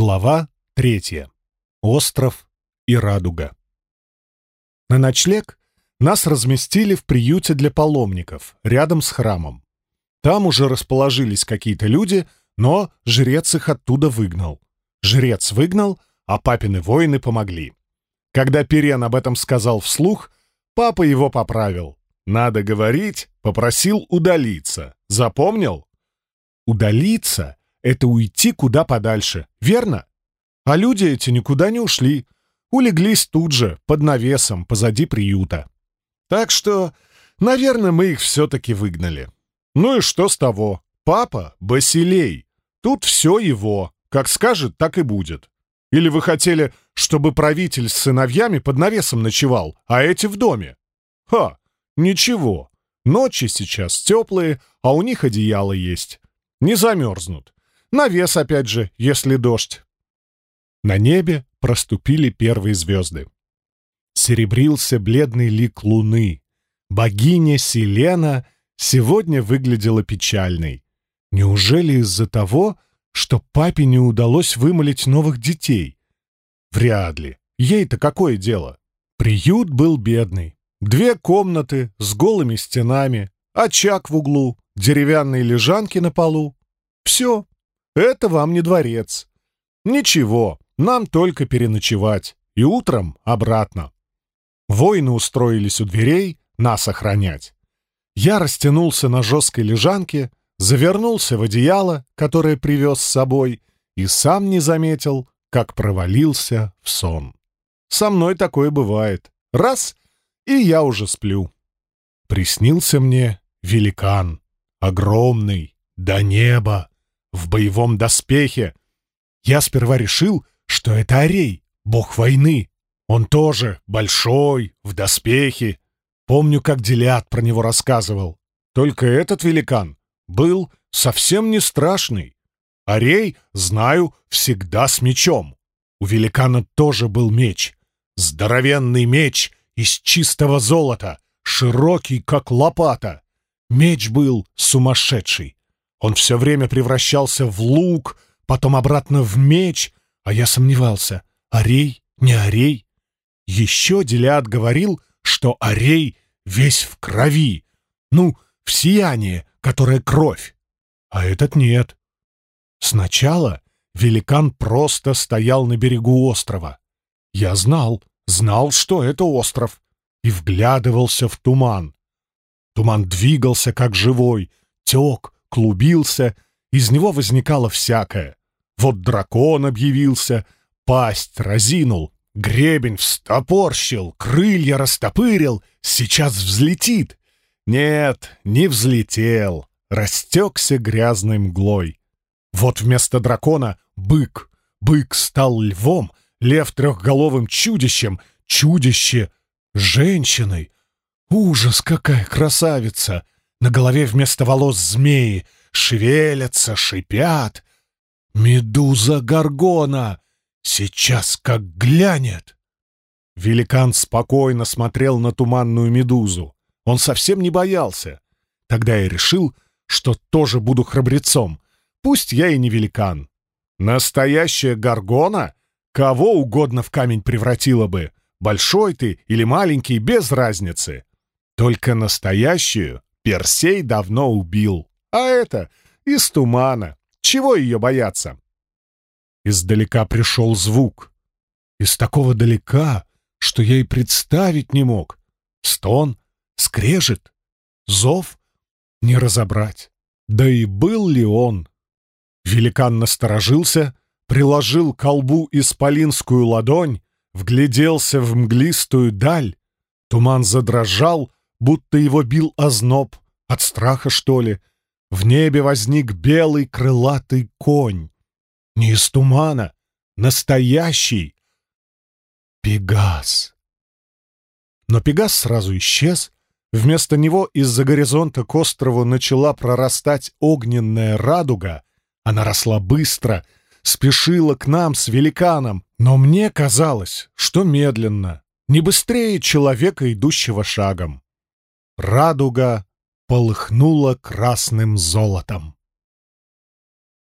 Глава третья. Остров и радуга. На ночлег нас разместили в приюте для паломников, рядом с храмом. Там уже расположились какие-то люди, но жрец их оттуда выгнал. Жрец выгнал, а папины воины помогли. Когда Перен об этом сказал вслух, папа его поправил. Надо говорить, попросил удалиться. Запомнил? Удалиться — это уйти куда подальше, верно? А люди эти никуда не ушли. Улеглись тут же, под навесом, позади приюта. Так что, наверное, мы их все-таки выгнали. Ну и что с того? Папа — Басилей. Тут все его. Как скажет, так и будет. Или вы хотели, чтобы правитель с сыновьями под навесом ночевал, а эти в доме? Ха, ничего. Ночи сейчас теплые, а у них одеяло есть. Не замерзнут. Навес опять же, если дождь. На небе проступили первые звезды. Серебрился бледный лик луны. Богиня Селена сегодня выглядела печальной. Неужели из-за того, что папе не удалось вымолить новых детей? Вряд ли. Ей-то какое дело? Приют был бедный. Две комнаты с голыми стенами, очаг в углу, деревянные лежанки на полу. Все. Это вам не дворец. Ничего, нам только переночевать. И утром обратно. Воины устроились у дверей, нас охранять. Я растянулся на жесткой лежанке, завернулся в одеяло, которое привез с собой, и сам не заметил, как провалился в сон. Со мной такое бывает. Раз — и я уже сплю. Приснился мне великан, огромный, до неба, в боевом доспехе. Я сперва решил, что это Арей, бог войны. Он тоже большой, в доспехе. Помню, как Делиат про него рассказывал. Только этот великан был совсем не страшный. Арей, знаю, всегда с мечом. У великана тоже был меч. Здоровенный меч из чистого золота, широкий, как лопата. Меч был сумасшедший. Он все время превращался в лук, потом обратно в меч, а я сомневался, Арей, не Арей. Еще Делиад говорил, что Арей весь в крови, ну, в сиянии, которое кровь. А этот нет. Сначала великан просто стоял на берегу острова. Я знал, знал, что это остров, и вглядывался в туман. Туман двигался, как живой, тек, клубился, из него возникало всякое. Вот дракон объявился, пасть разинул, гребень встопорщил, крылья растопырил, сейчас взлетит. Нет, не взлетел, растекся грязной мглой. Вот вместо дракона — бык, бык стал львом, лев трехголовым чудищем, чудище — женщиной. Ужас, какая красавица! На голове вместо волос змеи, шевелятся, шипят. Медуза Гаргона! Сейчас как глянет! Великан спокойно смотрел на туманную медузу. Он совсем не боялся. Тогда я решил, что тоже буду храбрецом. Пусть я и не великан. Настоящая Гаргона Кого угодно в камень превратила бы, большой ты или маленький, без разницы. Только настоящую Персей давно убил. А это из тумана. Чего ее бояться? Издалека пришел звук. Из такого далека, что я и представить не мог. Стон, скрежет, зов — не разобрать. Да и был ли он? Великан насторожился — приложил к колбу исполинскую ладонь, вгляделся в мглистую даль. Туман задрожал, будто его бил озноб, от страха, что ли. В небе возник белый крылатый конь. Не из тумана, настоящий. Пегас. Но Пегас сразу исчез. Вместо него из-за горизонта к острову начала прорастать огненная радуга. Она росла быстро — спешила к нам с великаном, но мне казалось, что медленно, не быстрее человека, идущего шагом. Радуга полыхнула красным золотом.